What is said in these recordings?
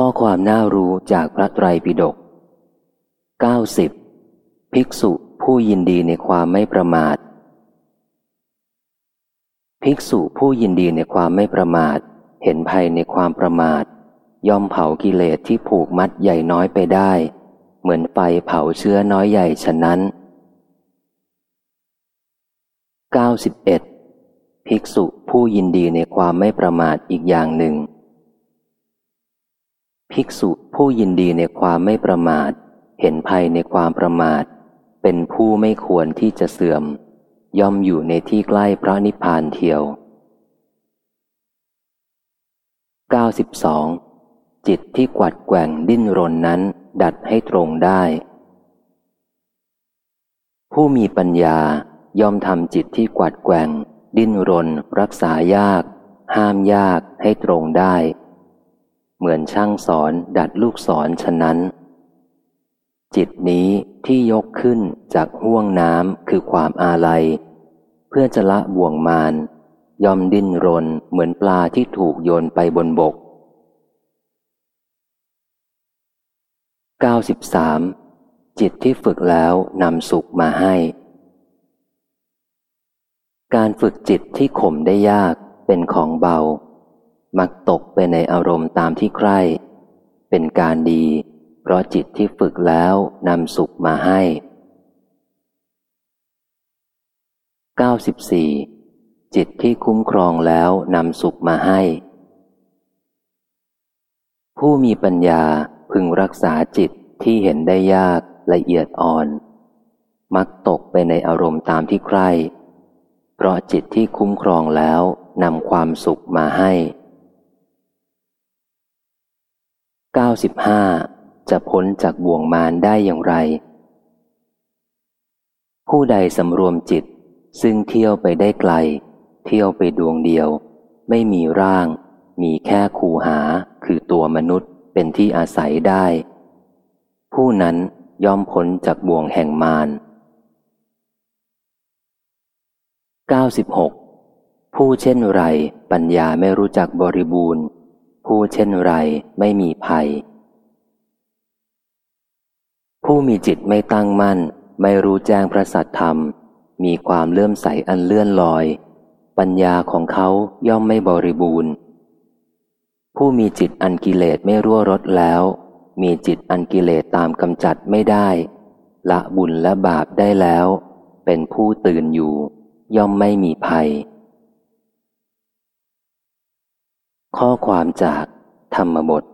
ข้อความน่ารู้จากพระไตรปิฎก90 ภิกษุผู้ยินดีในความไม่ประมาท ภิกษุผู้ยินดีในความไม่ประมาท เห็นภัยในความประมาท ย่อมเผากิเลสที่ผูกมัดใหญ่น้อยไปได้ เหมือนไฟเผาเชื้อน้อยใหญ่ฉะนั้น 91. ภิกษุผู้ยินดีในความไม่ประมาทอีกอย่างหนึ่ง ภิกษุผู้ยินดีในความไม่ประมาท เห็นภัยในความประมาท เป็นผู้ไม่ควรที่จะเสื่อม ย่อมอยู่ในที่ใกล้พระนิพพานเทียว 92. จิตที่กวัดแกว่งดิ้นรนนั้นดัดให้ตรงได้ ผู้มีปัญญาย่อมทำจิตที่กวัดแกว่ง ดิ้นรน รักษายาก ห้ามยากให้ตรงได้ เหมือนช่างสอนดัดลูกศรฉะนั้น จิตนี้ที่ยกขึ้นจากห่วงน้ำคือความอาลัย เพื่อจะละบ่วงมานยอมดิ้นรนเหมือนปลาที่ถูกโยนไปบนบก 93. จิตที่ฝึกแล้วนำสุขมาให้ การฝึกจิตที่ข่มได้ยากเป็นของเบา มักตกไปในอารมณ์ตามที่ใคร่เป็นการดี เพราะจิตที่ฝึกแล้วนำสุขมาให้ 94. จิตที่คุ้มครองแล้วนำสุขมาให้ ผู้มีปัญญาพึงรักษาจิตที่เห็นได้ยากละเอียดอ่อน มักตกไปในอารมณ์ตามที่ใคร่เพราะจิตที่คุ้มครองแล้วนำความสุขมาให้ 95. จะพ้นจากบ่วงมารได้อย่างไร ผู้ใดสำรวมจิต ซึ่งเที่ยวไปได้ไกล เที่ยวไปดวงเดียว ไม่มีร่าง มีแค่คูหาคือตัวมนุษย์เป็นที่อาศัยได้ ผู้นั้นย่อมพ้นจากบ่วงแห่งมาร 96. ผู้เช่นไรปัญญาไม่รู้จักบริบูรณ์ ผู้เช่นไรไม่มีภัย ผู้มีจิตไม่ตั้งมั่น ไม่รู้แจ้งพระสัทธรรม มีความเลื่อมใสอันเลื่อนลอย ปัญญาของเขาย่อมไม่บริบูรณ์ ผู้มีจิตอันกิเลสไม่รั่วรดแล้ว มีจิตอันกิเลสตามกำจัดไม่ได้ ละบุญและบาปได้แล้ว เป็นผู้ตื่นอยู่ ย่อมไม่มีภัย ข้อความจากธรรมบท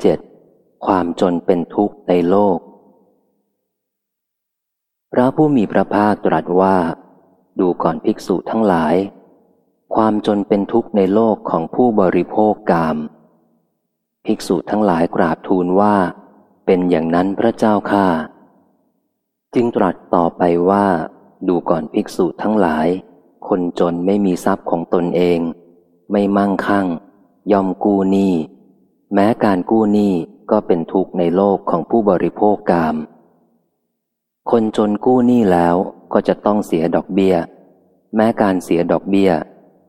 97. ความจนเป็นทุกข์ในโลก พระผู้มีพระภาคตรัสว่า ดูก่อนภิกษุทั้งหลาย ความจนเป็นทุกข์ในโลกของผู้บริโภคกาม ภิกษุทั้งหลายกราบทูลว่า เป็นอย่างนั้นพระเจ้าข้าจึงตรัสต่อไปว่า ดูก่อนภิกษุทั้งหลาย คนจนไม่มีทรัพย์ของตนเอง ไม่มั่งคั่งยอมกู้หนี้ แม้การกู้หนี้ก็เป็นทุกข์ในโลกของผู้บริโภคกาม คนจนกู้หนี้แล้วก็จะต้องเสียดอกเบี้ย แม้การเสียดอกเบี้ย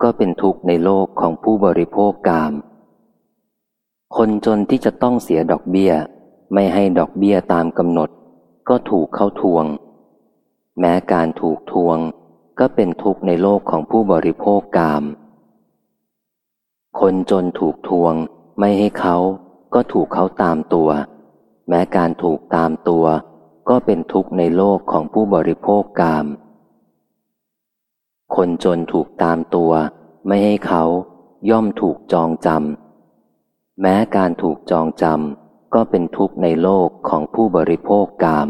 ก็เป็นทุกข์ในโลกของผู้บริโภคกาม คนจนที่จะต้องเสียดอกเบี้ย ไม่ให้ดอกเบี้ยตามกำหนด ก็ถูกเข้าทวง แม้การถูกทวง ก็เป็นทุกข์ในโลกของผู้บริโภคกาม คนจนถูกทวง ไม่ให้เขาก็ถูกเขาตามตัว แม้การถูกตามตัว ก็เป็นทุกข์ในโลกของผู้บริโภคกาม คนจนถูกตามตัว ไม่ให้เขาย่อมถูกจองจำแม้การถูกจองจำก็เป็นทุกข์ในโลกของผู้บริโภคกาม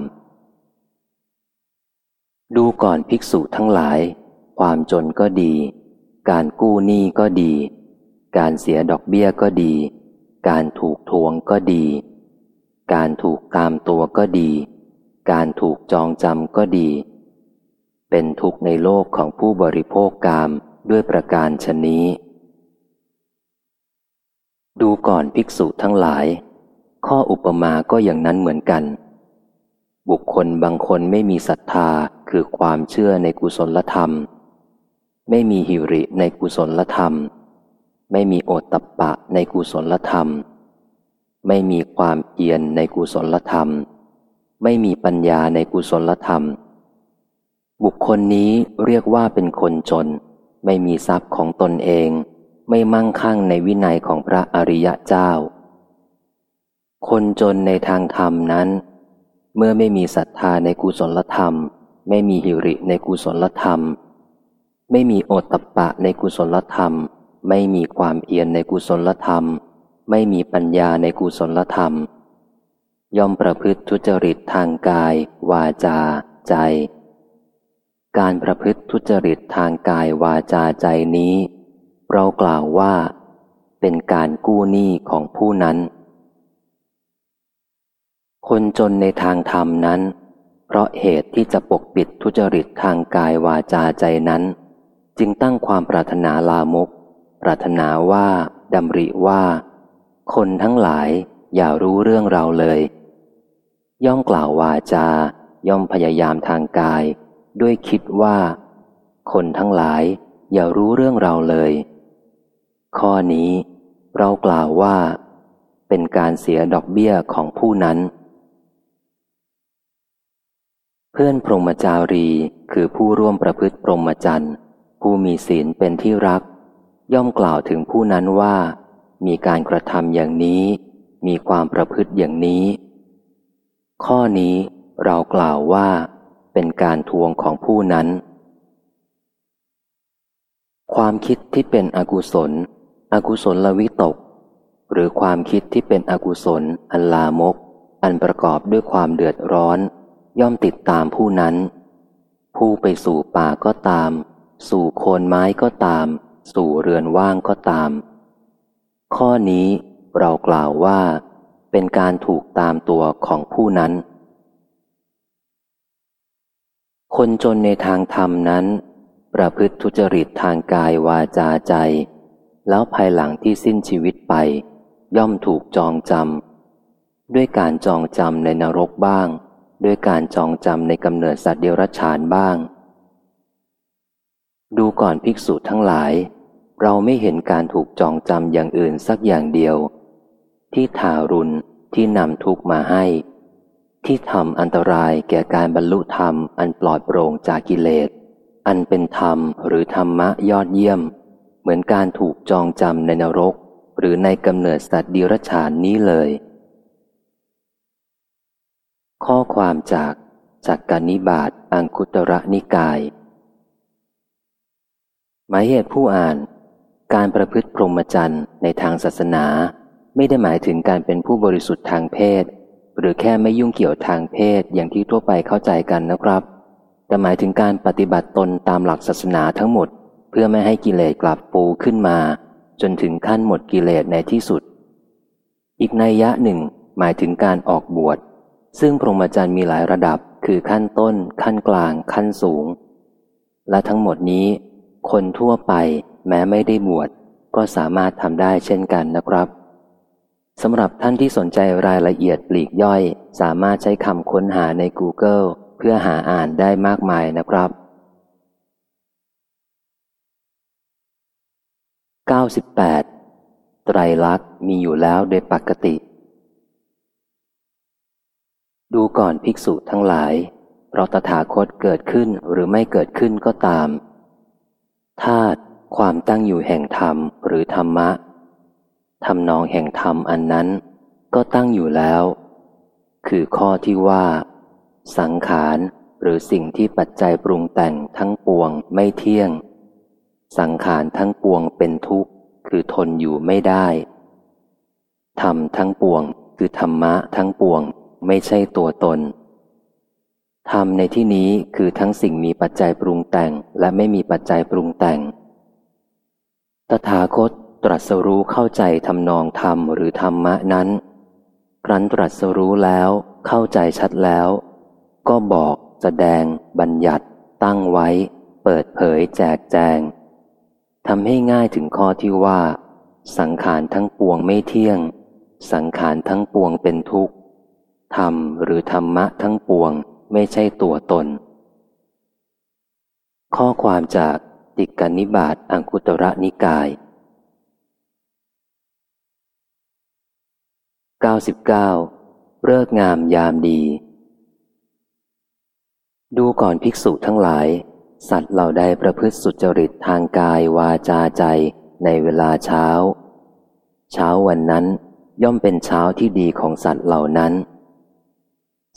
ดูก่อนภิกษุทั้งหลาย ความจนก็ดี การกู้หนี้ก็ดี การเสียดอกเบี้ยก็ดี การถูกทวงก็ดี การถูกตามตัวก็ดี การถูกจองจำก็ดี เป็นทุกข์ในโลกของผู้บริโภคกามด้วยประการชนนี้ ดูก่อนภิกษุทั้งหลาย ข้ออุปมาก็อย่างนั้นเหมือนกัน บุคคลบางคนไม่มีศรัทธา คือความเชื่อในกุศลธรรม ไม่มีหิริในกุศลธรรม ไม่มีโอตตะปะในกุศลธรรม ไม่มีความเพียรในกุศลธรรม ไม่มีปัญญาในกุศลธรรม บุคคลนี้เรียกว่าเป็นคนจน ไม่มีทรัพย์ของตนเอง ไม่มั่งคั่งในวินัยของพระอริยเจ้า คนจนในทางธรรมนั้น เมื่อไม่มีศรัทธาในกุศลธรรม ไม่มีหิริในกุศลธรรม ไม่มีโอตตะปะในกุศลธรรม ไม่มีความเพียรในกุศลธรรม ไม่มีปัญญาในกุศลธรรม ย่อมประพฤติทุจริตทางกาย วาจา ใจ การประพฤติทุจริตทางกายวาจาใจนี้ เรากล่าวว่า เป็นการกู้หนี้ของผู้นั้น คนจนในทางธรรมนั้น เพราะเหตุที่จะปกปิดทุจริตทางกายวาจาใจนั้น จึงตั้งความปรารถนาลามก ปรารถนาว่าดำริว่า คนทั้งหลายอย่ารู้เรื่องเราเลย ย่อมกล่าววาจา ย่อมพยายามทางกาย ด้วยคิดว่า คนทั้งหลายอย่ารู้เรื่องเราเลย ข้อนี้เรากล่าวว่า เป็นการเสียดอกเบี้ยของผู้นั้น เพื่อนพรหมจารีคือผู้ร่วมประพฤติพรหมจรรย์ผู้มีศีลเป็นที่รัก ย่อมกล่าวถึงผู้นั้นว่า มีการกระทำอย่างนี้ มีความประพฤติอย่างนี้ ข้อนี้เรากล่าวว่า เป็นการทวงของผู้นั้น ความคิดที่เป็นอกุศล อกุศลลวิตก หรือความคิดที่เป็นอกุศลอันลามก อันประกอบด้วยความเดือดร้อน ย่อมติดตามผู้นั้น ผู้ไปสู่ป่าก็ตาม สู่โคนไม้ก็ตาม สู่เรือนว่างก็ตาม ข้อนี้เรากล่าวว่า เป็นการถูกตามตัวของผู้นั้น คนจนในทางธรรมนั้น ประพฤติทุจริตทางกายวาจาใจ แล้วภายหลังที่สิ้นชีวิตไป ย่อมถูกจองจำด้วยการจองจำในนรกบ้าง ด้วยการจองจำในกำเนิดสัตว์เดรัจฉานบ้าง ดูก่อนภิกษุทั้งหลาย เราไม่เห็นการถูกจองจำอย่างอื่นสักอย่างเดียว ที่ทารุณที่นำทุกมาให้ ที่ทำอันตรายแก่การบรรลุธรรมอันปลอดโปร่งจากกิเลส อันเป็นธรรมหรือธรรมะยอดเยี่ยม เหมือนการถูกจองจำในนรก หรือในกำเนิดสัตว์ดิรชานนี้เลย ข้อความจากจากกานิบาตอังคุตระนิกาย หมายเหตุผู้อ่าน การประพฤติพรหมจรรย์ในทางศาสนา ไม่ได้หมายถึงการเป็นผู้บริสุทธิ์ทางเพศ หรือแค่ไม่ยุ่งเกี่ยวทางเพศอย่างที่ทั่วไปเข้าใจกันนะครับ แต่หมายถึงการปฏิบัติตนตามหลักศาสนาทั้งหมด เพื่อไม่ให้กิเลสกลับปูขึ้นมา จนถึงขั้นหมดกิเลสในที่สุด อีกนัยยะหนึ่งหมายถึงการออกบวช ซึ่งพรหมจรรย์มีหลายระดับคือขั้นต้น ขั้นกลาง ขั้นสูง และทั้งหมดนี้ คนทั่วไปแม้ไม่ได้บวชก็สามารถทำได้เช่นกันนะครับสำหรับท่านที่สนใจรายละเอียดปลีกย่อย สามารถใช้คำค้นหาใน Google เพื่อหาอ่านได้มากมายนะครับ 98. ไตรลักษณ์มีอยู่แล้วโดยปกติ ดูก่อนภิกษุทั้งหลาย เพราะตถาคตเกิดขึ้นหรือไม่เกิดขึ้นก็ตามธาตุความตั้งอยู่แห่งธรรมหรือธรรมะทำนองแห่งธรรมอันนั้น ก็ตั้งอยู่แล้ว คือข้อที่ว่า สังขารหรือสิ่งที่ปัจจัยปรุงแต่งทั้งปวงไม่เที่ยง สังขารทั้งปวงเป็นทุกข์ คือทนอยู่ไม่ได้ธรรมทั้งปวง คือธรรมะทั้งปวง ไม่ใช่ตัวตน ธรรมในที่นี้คือทั้งสิ่งมีปัจจัยปรุงแต่งและไม่มีปัจจัยปรุงแต่ง ตถาคตตรัสรู้เข้าใจทำนองธรรมหรือธรรมะนั้น ครั้นตรัสรู้แล้วเข้าใจชัดแล้ว ก็บอกแสดง บัญญัติ ตั้งไว้ เปิดเผยแจกแจงทำให้ง่ายถึงข้อที่ว่า สังขารทั้งปวงไม่เที่ยง สังขารทั้งปวงเป็นทุกข์ ธรรมหรือธรรมะทั้งปวงไม่ใช่ตัวตน ข้อความจากติกานิบาตอังคุตระนิกาย 99 เลิกงามยามดี ดูก่อนภิกษุทั้งหลาย สัตว์เหล่าใดประพฤติสุจริตทางกายวาจาใจในเวลาเช้า เช้าวันนั้นย่อมเป็นเช้าที่ดีของสัตว์เหล่านั้น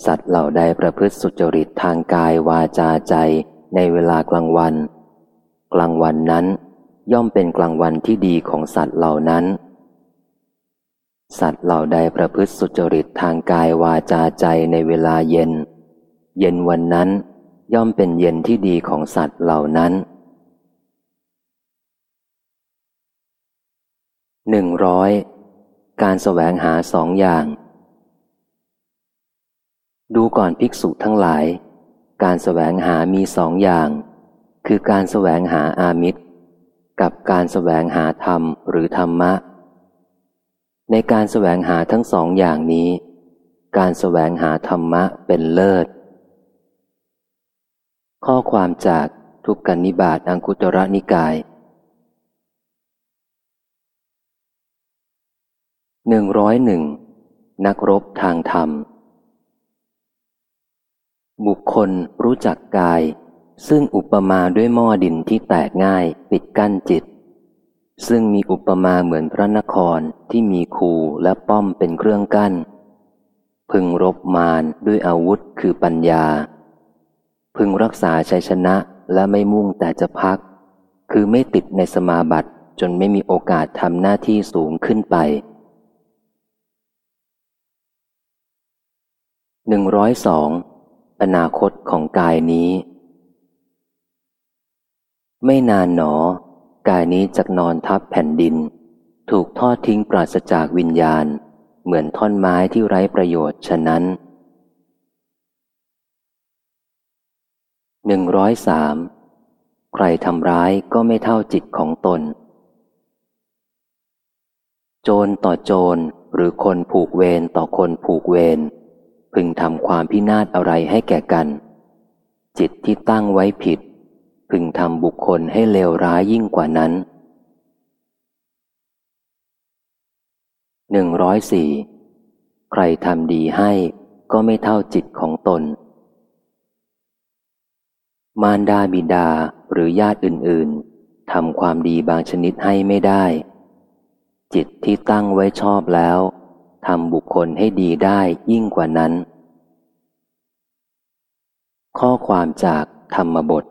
สัตว์เหล่าใดประพฤติสุจริตทางกายวาจาใจในเวลากลางวัน กลางวันนั้น ย่อมเป็นกลางวันที่ดีของสัตว์เหล่านั้น สัตว์เหล่าใดประพฤติสุจริตทางกายวาจาใจในเวลาเย็น เย็นวันนั้น ย่อมเป็นเย็นที่ดีของสัตว์เหล่านั้นหนึ่งร้อยการแสวงหาสองอย่าง ดูก่อนภิกษุทั้งหลาย การแสวงหามีสองอย่าง คือการแสวงหาอามิตร กับการแสวงหาธรรมหรือธรรมะ ในการแสวงหาทั้งสองอย่างนี้ การแสวงหาธรรมะเป็นเลิศ ข้อความจากทุกกันนิบาตอังคุตระนิกายหนึ่งร้อยหนึ่งนักรบทางธรรม บุคคลรู้จักกาย ซึ่งอุปมาด้วยหม้อดินที่แตกง่ายปิดกั้นจิต ซึ่งมีอุปมาเหมือนพระนครที่มีคูและป้อมเป็นเครื่องกั้น พึงรบมารด้วยอาวุธคือปัญญา พึงรักษาชัยชนะและไม่มุ่งแต่จะพัก คือไม่ติดในสมาบัติจนไม่มีโอกาสทำหน้าที่สูงขึ้นไปหนึ่งร้อยสอง อนาคตของกายนี้ ไม่นานหนอ กายนี้จะนอนทับแผ่นดิน ถูกทอดทิ้งปราศจากวิญญาณ เหมือนท่อนไม้ที่ไร้ประโยชน์ฉะนั้นหนึ่งร้อยสามใครทำร้ายก็ไม่เท่าจิตของตน โจรต่อโจรหรือคนผูกเวรต่อคนผูกเวร พึงทำความพินาศอะไรให้แก่กัน จิตที่ตั้งไว้ผิด พึงทำบุคคลให้เลวร้ายยิ่งกว่านั้นหนึ่งร้อยสี่ใครทำดีให้ก็ไม่เท่าจิตของตน มารดาบิดาหรือญาติอื่น ๆทำความดีบางชนิดให้ไม่ได้ จิตที่ตั้งไว้ชอบแล้ว ทำบุคคลให้ดีได้ยิ่งกว่านั้น ข้อความจากธรรมบท